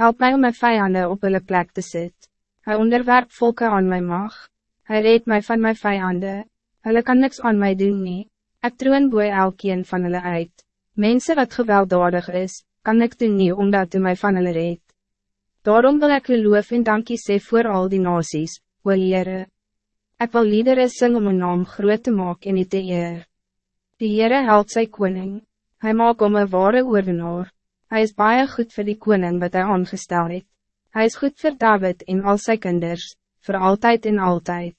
Help mij om mijn vijanden op hulle plek te zetten. Hij onderwerpt volken aan mijn macht. Hij reed mij van mijn vijanden. Hulle kan niks aan mij doen nie. Ek troon boe elkeen van hulle uit. Mensen wat gewelddadig is, kan ik doen nie omdat u mij van hulle reed. Daarom wil ik u loof en dankie sê voor al die nasies, o Heere. Ek wil liedere sing om een naam groot te maak en u te eer. Die Heere helpt sy koning. Hij maak om een ware oorwinnaar. Hij is baie goed voor die koning wat hij aangestel het. Hij is goed voor David en al sy kinders, voor altijd en altijd.